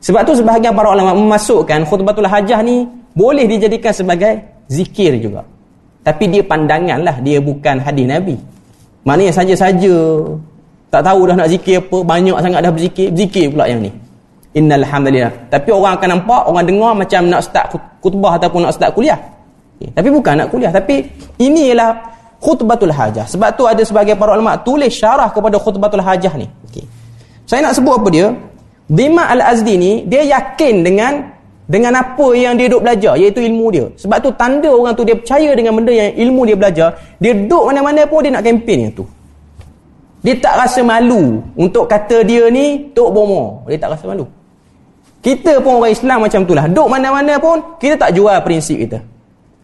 Sebab tu sebahagian para ulama memasukkan khutbatul hajah ni boleh dijadikan sebagai zikir juga. Tapi dia pandangan lah, dia bukan hadis Nabi. Maknanya saja-saja tak tahu dah nak zikir apa, banyak sangat dah berzikir, zikir pula yang ni. Innal hamdalillah. Tapi orang akan nampak, orang dengar macam nak start khutbah ataupun nak start kuliah. Okay. Tapi bukan nak kuliah, tapi ini ialah khutbatul hajah. Sebab tu ada sebagai para ulama tulis syarah kepada khutbatul hajah ni. Okay. Saya nak sebut apa dia? Dima Al-Azdi ni dia yakin dengan dengan apa yang dia duduk belajar iaitu ilmu dia. Sebab tu tanda orang tu dia percaya dengan benda yang ilmu dia belajar, dia duduk mana-mana pun dia nak kempen yang tu. Dia tak rasa malu untuk kata dia ni tok bomo. Dia tak rasa malu. Kita pun orang Islam macam itulah. Duduk mana-mana pun kita tak jual prinsip kita.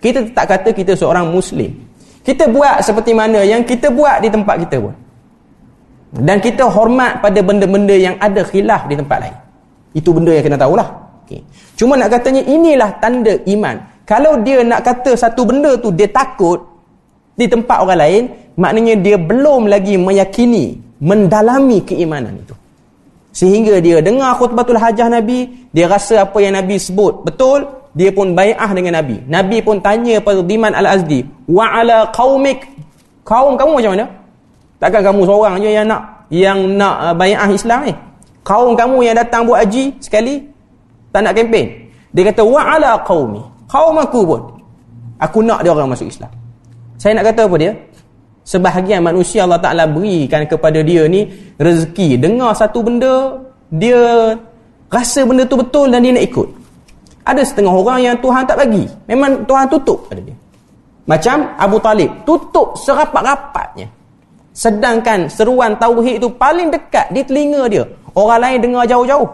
Kita tak kata kita seorang muslim. Kita buat seperti mana yang kita buat di tempat kita pun. Dan kita hormat pada benda-benda yang ada khilaf di tempat lain. Itu benda yang kena tahulah. Okay. Cuma nak katanya inilah tanda iman. Kalau dia nak kata satu benda tu dia takut di tempat orang lain, maknanya dia belum lagi meyakini, mendalami keimanan itu. Sehingga dia dengar khutbatul hajah Nabi, dia rasa apa yang Nabi sebut betul, dia pun bai'ah dengan Nabi. Nabi pun tanya pada Diman Al-Azdi, "Wa ala qaumik?" Kaum kamu macam mana? Takkan kamu seorang je yang nak yang nak uh, bai'ah Islam ni? Kaum kamu yang datang buat haji sekali tak nak kempen. Dia kata wa ala qaumi. Kaum aku pun aku nak dia orang masuk Islam. Saya nak kata apa dia? Sebahagian manusia Allah Taala berikan kepada dia ni rezeki. Dengar satu benda, dia rasa benda tu betul dan dia nak ikut. Ada setengah orang yang Tuhan tak bagi. Memang Tuhan tutup pada dia. Macam Abu Talib, tutup serapat-rapatnya. Sedangkan seruan tauhid itu paling dekat di telinga dia. Orang lain dengar jauh-jauh.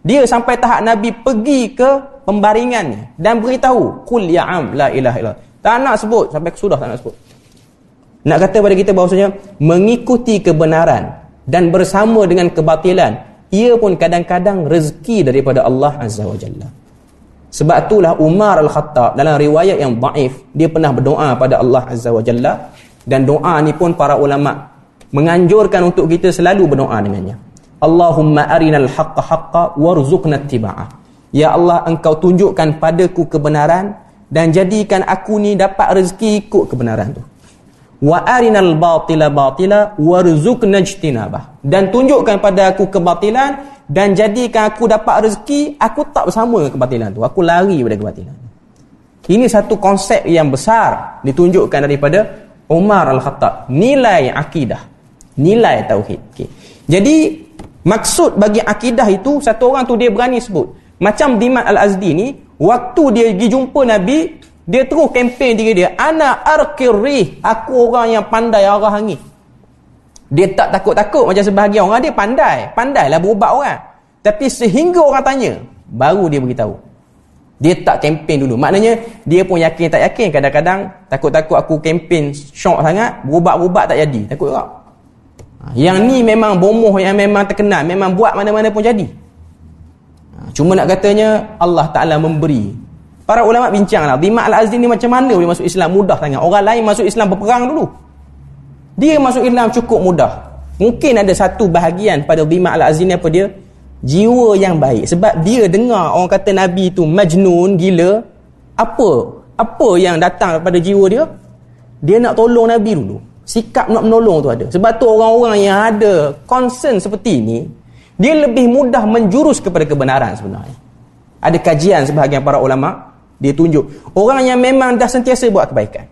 Dia sampai tahap Nabi pergi ke pembaringannya dan beritahu, "Qul ya am la ilaha illallah." Tak nak sebut sampai sudah tak nak sebut. Nak kata pada kita bahawasanya mengikuti kebenaran dan bersama dengan kebatilan, ia pun kadang-kadang rezeki daripada Allah Azza wa Jalla. Sebab itulah Umar Al-Khattab dalam riwayat yang daif, dia pernah berdoa pada Allah Azza wa Jalla dan doa ni pun para ulama menganjurkan untuk kita selalu berdoa dengannya. Allahumma arinal haqqa haqqa warzuqna ittiba'ah. Ya Allah, engkau tunjukkan padaku kebenaran dan jadikan aku ni dapat rezeki ikut kebenaran tu. Wa arinal batila batila warzuqna ijtinabah. Dan tunjukkan pada aku kebatilan dan jadikan aku dapat rezeki, aku tak bersama dengan kebatilan tu. Aku lari daripada kebatilan. Ini satu konsep yang besar ditunjukkan daripada Umar Al-Khattab nilai akidah nilai tauhid okay. jadi maksud bagi akidah itu satu orang tu dia berani sebut macam Dimat Al-Azdi ni waktu dia pergi jumpa Nabi dia terus kempen diri dia ana arkirih aku orang yang pandai arah angin dia tak takut-takut macam sebahagian orang dia pandai pandailah berubat orang tapi sehingga orang tanya baru dia beritahu dia tak kempen dulu. Maknanya dia pun yakin tak yakin. Kadang-kadang takut-takut aku kempen syok sangat. Berubah-ubah tak jadi. Takut juga. Ha, yang ni memang bomoh yang memang terkenal. Memang buat mana-mana pun jadi. Ha, cuma nak katanya Allah Ta'ala memberi para ulama bincang lah Bima Al-Azdi ni macam mana boleh masuk Islam? Mudah sangat orang lain masuk Islam berperang dulu. Dia masuk Islam cukup mudah. Mungkin ada satu bahagian pada Bima Al-Azdi ni apa dia? Jiwa yang baik. Sebab dia dengar orang kata Nabi tu majnun gila. Apa? Apa yang datang pada jiwa dia? Dia nak tolong Nabi dulu. Sikap nak menolong tu ada. Sebab tu orang-orang yang ada concern seperti ini dia lebih mudah menjurus kepada kebenaran sebenarnya. Ada kajian sebahagian para ulama dia tunjuk. Orang yang memang dah sentiasa buat kebaikan.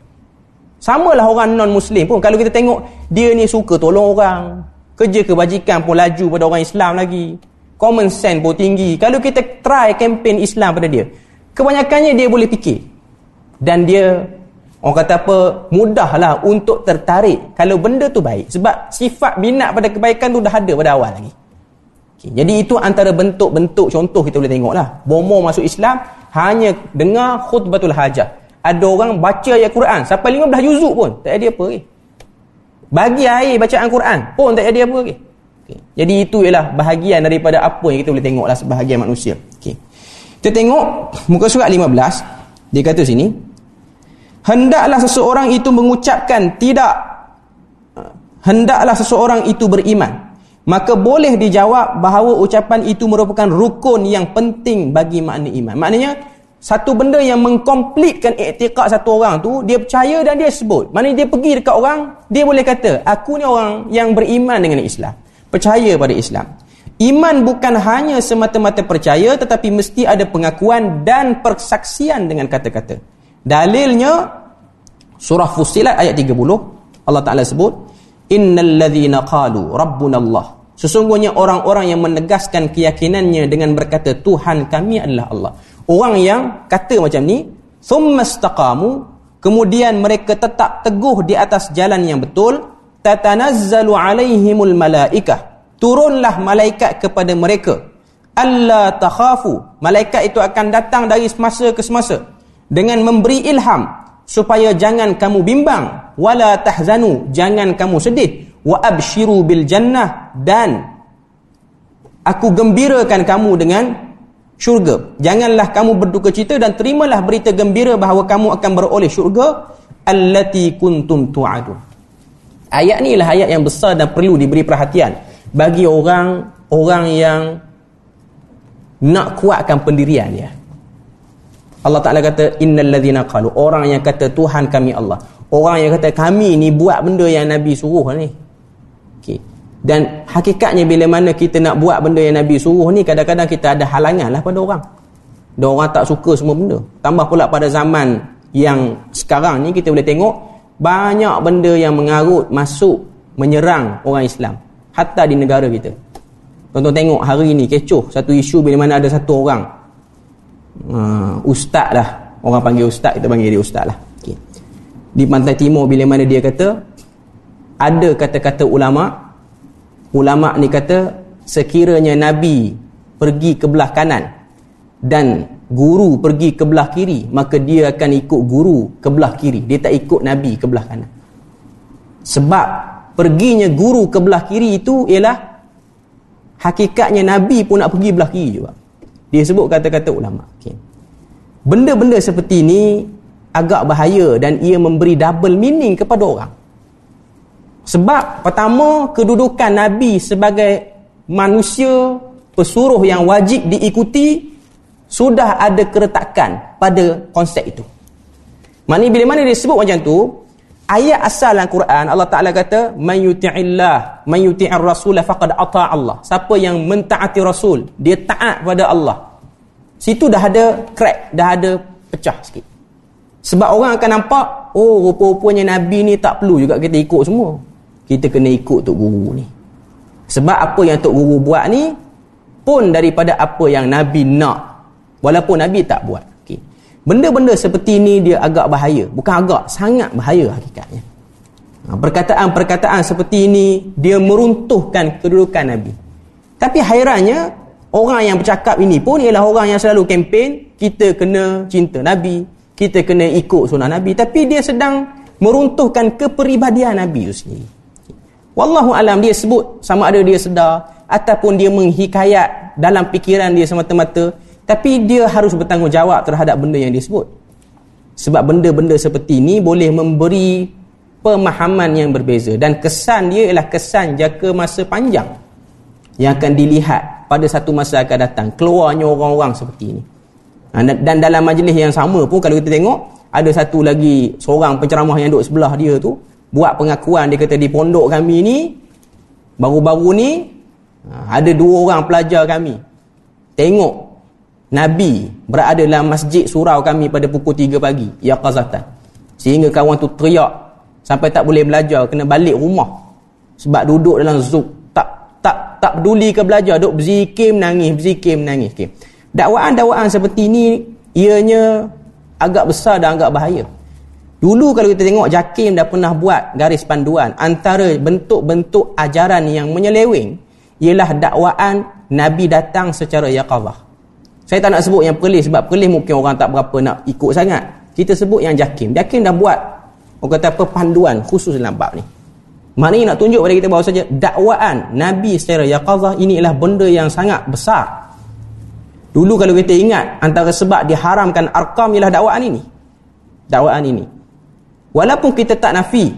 Samalah orang non muslim pun. Kalau kita tengok dia ni suka tolong orang. Kerja kebajikan pun laju pada orang Islam lagi. Common sense pun tinggi. Kalau kita try campaign Islam pada dia kebanyakannya dia boleh fikir. Dan dia orang kata apa mudahlah untuk tertarik kalau benda tu baik. Sebab sifat minat pada kebaikan tu dah ada pada awal lagi okay. jadi itu antara bentuk-bentuk contoh kita boleh tengok lah bomo masuk Islam hanya dengar khutbatul hajah ada orang baca ayat Quran sampai 15 juzuk pun tak ada apa lagi bagi air bacaan Quran pun tak ada apa lagi Okay. Jadi itu ialah bahagian daripada apa yang kita boleh tengoklah sebahagian manusia. Okay. Kita tengok muka surat 15. Dia kata sini. Hendaklah seseorang itu mengucapkan tidak. Hendaklah seseorang itu beriman. Maka boleh dijawab bahawa ucapan itu merupakan rukun yang penting bagi makna iman. Maknanya satu benda yang mengkomplitkan iktikad satu orang tu dia percaya dan dia sebut. Maknanya dia pergi dekat orang, dia boleh kata, aku ni orang yang beriman dengan Islam percaya pada Islam. Iman bukan hanya semata-mata percaya tetapi mesti ada pengakuan dan persaksian dengan kata-kata. Dalilnya surah Fussilat ayat 30 Allah Taala sebut innal ladzina qalu rabbuna Allah. Sesungguhnya orang-orang yang menegaskan keyakinannya dengan berkata Tuhan kami adalah Allah. Orang yang kata macam ni thummastaqamu kemudian mereka tetap teguh di atas jalan yang betul tatanazzalu alaihimul malaikah. Turunlah malaikat kepada mereka. Alla takhafu malaikat itu akan datang dari semasa ke semasa dengan memberi ilham supaya jangan kamu bimbang. Wala tahzanu jangan kamu sedih wa abshiru bil jannah dan aku gembirakan kamu dengan syurga janganlah kamu berduka cita dan terimalah berita gembira bahawa kamu akan beroleh syurga allati kuntum tu'adun Ayat ni ialah ayat yang besar dan perlu diberi perhatian bagi orang orang yang nak kuatkan pendirian dia. Allah Taala kata innal ladzina qalu orang yang kata Tuhan kami Allah. Orang yang kata kami ni buat benda yang Nabi suruh ni. Dan hakikatnya bila mana kita nak buat benda yang Nabi suruh ni kadang-kadang kita ada halangan lah pada orang. Dan orang tak suka semua benda. Tambah pula pada zaman yang sekarang ni kita boleh tengok banyak benda yang mengarut masuk menyerang orang Islam hatta di negara kita tuan-tuan tengok hari ini kecoh satu isu bila mana ada satu orang uh, ustaz lah orang panggil ustaz kita panggil dia ustaz lah okay. di pantai timur bila mana dia kata ada kata-kata ulama ulama ni kata sekiranya Nabi pergi ke belah kanan dan guru pergi ke belah kiri maka dia akan ikut guru ke belah kiri. Dia tak ikut nabi ke belah kanan. Sebab perginya guru ke belah kiri itu ialah hakikatnya nabi pun nak pergi belah kiri juga. Dia sebut kata-kata ulama. Okay. benda-benda seperti ini agak bahaya dan ia memberi double meaning kepada orang sebab pertama kedudukan nabi sebagai manusia pesuruh yang wajib diikuti sudah ada keretakan pada konsep itu. Maknanya bila mana dia sebut macam tu, ayat asal dalam Quran Allah Taala kata man yuti'illah man yuti'ir rasul faqad ata Allah. Siapa yang mentaati rasul, dia taat pada Allah. Situ dah ada crack, dah ada pecah sikit. Sebab orang akan nampak, oh rupa-rupanya nabi ni tak perlu juga kita ikut semua. Kita kena ikut tok guru ni. Sebab apa yang tok guru buat ni pun daripada apa yang nabi nak Walaupun Nabi tak buat. Benda-benda seperti ini dia agak bahaya. Bukan agak, sangat bahaya hakikatnya. Ha, perkataan-perkataan seperti ini dia meruntuhkan kedudukan Nabi. Tapi hairannya orang yang bercakap ini pun ialah orang yang selalu kempen kita kena cinta Nabi, kita kena ikut sunnah Nabi tapi dia sedang meruntuhkan kepribadian Nabi itu sendiri. Wallahu alam dia sebut sama ada dia sedar ataupun dia menghikayat dalam fikiran dia semata-mata tapi dia harus bertanggungjawab terhadap benda yang dia sebut. Sebab benda-benda seperti ini boleh memberi pemahaman yang berbeza dan kesan dia ialah kesan jangka masa panjang yang akan dilihat pada satu masa akan datang keluarnya orang-orang seperti ini ha, dan dalam majlis yang sama pun kalau kita tengok ada satu lagi seorang penceramah yang duduk sebelah dia tu buat pengakuan dia kata di pondok kami ni baru-baru ni ha, ada dua orang pelajar kami. Tengok Nabi berada dalam masjid surau kami pada pukul 3 pagi ya qazatan. Sehingga kawan tu teriak sampai tak boleh belajar kena balik rumah. Sebab duduk dalam zuk tak tak tak peduli ke belajar duduk berzikir menangis berzikir menangis. Okay. dakwaan-dakwaan seperti ini ianya agak besar dan agak bahaya dulu kalau kita tengok Jakim dah pernah buat garis panduan antara bentuk-bentuk ajaran yang menyeleweng ialah dakwaan Nabi datang secara yaqazah saya tak nak sebut yang perlis sebab perlis mungkin orang tak berapa nak ikut sangat kita sebut yang Jakim Jakim dah buat Orang kata apa panduan khusus dalam bab ni. Maknanya nak tunjuk pada kita bahawa saja dakwaan Nabi secara yaqazah ini ialah benda yang sangat besar. Dulu kalau kita ingat antara sebab diharamkan arkam ialah dakwaan ini. Dakwaan ini. Walaupun kita tak nafi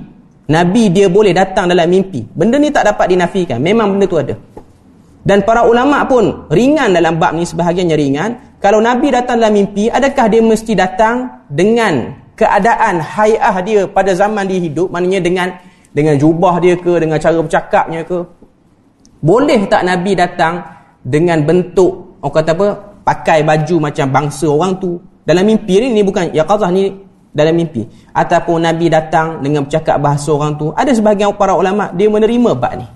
Nabi dia boleh datang dalam mimpi. Benda ni tak dapat dinafikan. Memang benda tu ada. Dan para ulama pun ringan dalam bab ni sebahagiannya ringan. Kalau Nabi datang dalam mimpi, adakah dia mesti datang dengan keadaan haiah dia pada zaman dia hidup maknanya dengan dengan jubah dia ke dengan cara bercakapnya ke boleh tak nabi datang dengan bentuk orang kata apa pakai baju macam bangsa orang tu dalam mimpi ni ni bukan ya qazah ni dalam mimpi ataupun nabi datang dengan bercakap bahasa orang tu ada sebahagian para ulama dia menerima bab ni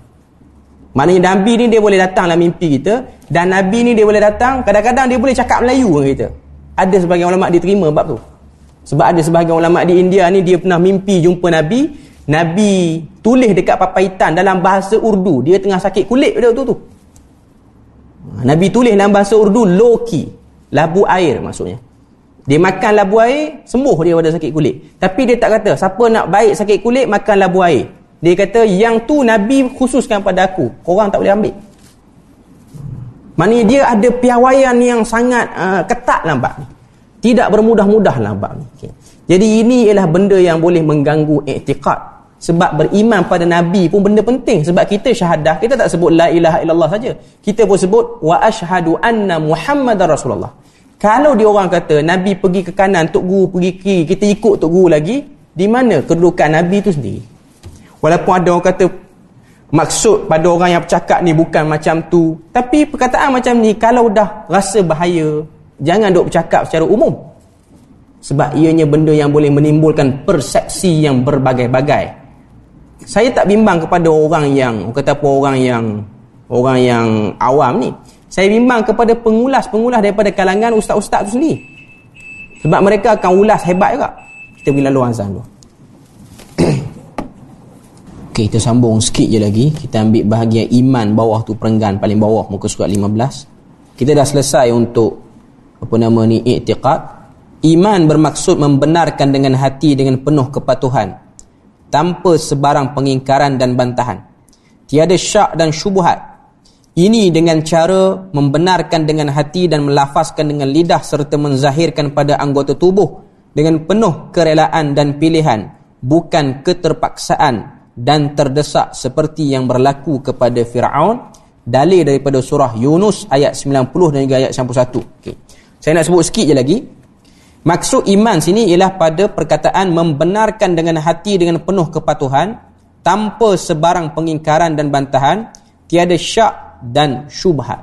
maknanya nabi ni dia boleh datang dalam mimpi kita dan nabi ni dia boleh datang kadang-kadang dia boleh cakap Melayu dengan kita ada sebahagian ulama dia terima bab tu sebab ada sebahagian ulama di India ni dia pernah mimpi jumpa Nabi. Nabi tulis dekat papaitan dalam bahasa Urdu. Dia tengah sakit kulit pada waktu tu. Nabi tulis dalam bahasa Urdu Loki. Labu air maksudnya. Dia makan labu air, sembuh dia pada sakit kulit. Tapi dia tak kata, siapa nak baik sakit kulit, makan labu air. Dia kata, yang tu Nabi khususkan pada aku. Korang tak boleh ambil. Maksudnya dia ada piawaian yang sangat uh, ketat nampak ni. Tidak bermudah-mudah lah bab ni. Okay. Jadi ini ialah benda yang boleh mengganggu i'tiqad. Sebab beriman pada Nabi pun benda penting. Sebab kita syahadah, kita tak sebut la ilaha illallah saja. Kita pun sebut wa ashhadu anna muhammadar rasulullah. Kalau dia orang kata Nabi pergi ke kanan, Tok Guru pergi kiri, kita ikut Tok Guru lagi, di mana kedudukan Nabi itu sendiri? Walaupun ada orang kata maksud pada orang yang bercakap ni bukan macam tu, tapi perkataan macam ni kalau dah rasa bahaya, Jangan duk bercakap secara umum. Sebab ianya benda yang boleh menimbulkan persepsi yang berbagai-bagai. Saya tak bimbang kepada orang yang, kata apa orang yang orang yang awam ni. Saya bimbang kepada pengulas-pengulas daripada kalangan ustaz-ustaz tu sendiri. Sebab mereka akan ulas hebat juga. Kita pergi lalu azan dulu. *clears throat* Okey, kita sambung sikit je lagi. Kita ambil bahagian iman bawah tu perenggan paling bawah muka surat 15. Kita dah selesai untuk apa nama ni i'tiqad iman bermaksud membenarkan dengan hati dengan penuh kepatuhan tanpa sebarang pengingkaran dan bantahan tiada syak dan syubhat ini dengan cara membenarkan dengan hati dan melafazkan dengan lidah serta menzahirkan pada anggota tubuh dengan penuh kerelaan dan pilihan bukan keterpaksaan dan terdesak seperti yang berlaku kepada Firaun. Dalil daripada surah Yunus ayat 90 dan juga ayat 91 okey. Saya nak sebut sikit je lagi. Maksud iman sini ialah pada perkataan membenarkan dengan hati dengan penuh kepatuhan tanpa sebarang pengingkaran dan bantahan, tiada syak dan syubhat.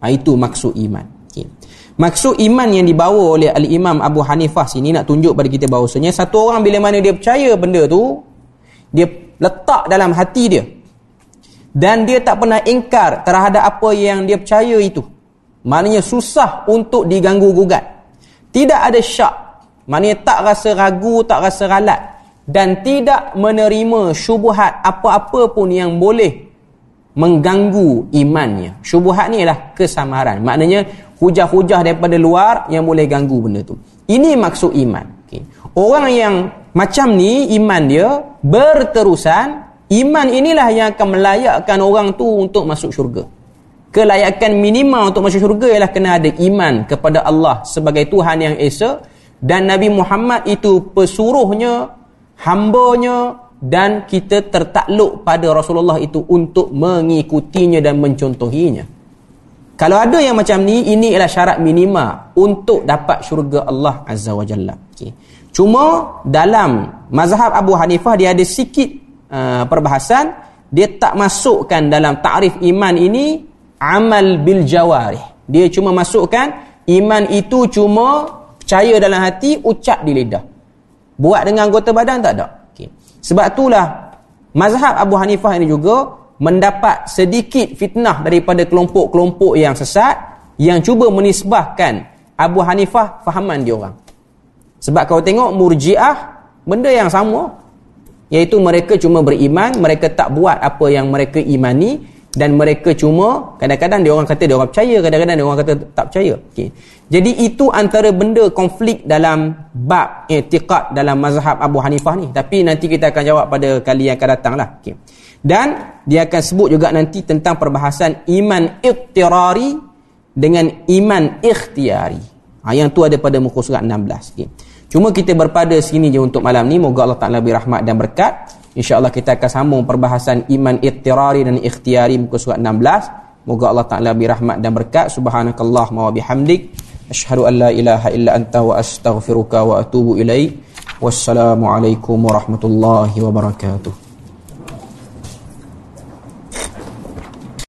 Ha, itu maksud iman. Okay. Maksud iman yang dibawa oleh Al-Imam Abu Hanifah sini nak tunjuk pada kita bahawasanya satu orang bila mana dia percaya benda tu, dia letak dalam hati dia. Dan dia tak pernah ingkar terhadap apa yang dia percaya itu. Maknanya susah untuk diganggu gugat. Tidak ada syak. Maknanya tak rasa ragu, tak rasa ralat. Dan tidak menerima syubuhat apa-apa pun yang boleh mengganggu imannya. Syubuhat ni ialah kesamaran. Maknanya hujah-hujah daripada luar yang boleh ganggu benda tu. Ini maksud iman. Okay. Orang yang macam ni iman dia berterusan, iman inilah yang akan melayakkan orang tu untuk masuk syurga. kelayakan minimal untuk masuk syurga ialah kena ada iman kepada Allah sebagai Tuhan yang Esa dan Nabi Muhammad itu pesuruhnya hambanya dan kita tertakluk pada Rasulullah itu untuk mengikutinya dan mencontohinya. Kalau ada yang macam ni ini ialah syarat minima untuk dapat syurga Allah Azza wa Jalla. Okay. cuma dalam mazhab Abu Hanifah dia ada sikit uh, perbahasan. Dia tak masukkan dalam ta'rif iman ini amal bil jawarih. Dia cuma masukkan iman itu cuma percaya dalam hati ucap di lidah. Buat dengan anggota badan tak ada. Sebab itulah mazhab Abu Hanifah ini juga mendapat sedikit fitnah daripada kelompok-kelompok yang sesat yang cuba menisbahkan Abu Hanifah fahaman dia orang. Sebab kau tengok murjiah benda yang sama iaitu mereka cuma beriman, mereka tak buat apa yang mereka imani dan mereka cuma kadang-kadang dia orang kata dia orang percaya, kadang-kadang dia orang kata tak percaya. Okay. Jadi itu antara benda konflik dalam bab i'tiqad dalam mazhab Abu Hanifah ni. Tapi nanti kita akan jawab pada kali yang akan datang lah. Okay. Dan dia akan sebut juga nanti tentang perbahasan iman iktirari dengan iman ikhtiari. Ha, yang tu ada pada muka surat 16. Okay. Cuma kita berpada sini je untuk malam ni. Moga Allah Ta'ala berahmat dan berkat. InsyaAllah kita akan sambung perbahasan iman iktirari dan ikhtiari muka surat 16. Moga Allah Ta'ala berahmat dan berkat. Subhanakallah wa bihamdik. Ashhadu an la ilaha illa anta wa astaghfiruka wa atubu ilaih. Wassalamualaikum warahmatullahi wabarakatuh.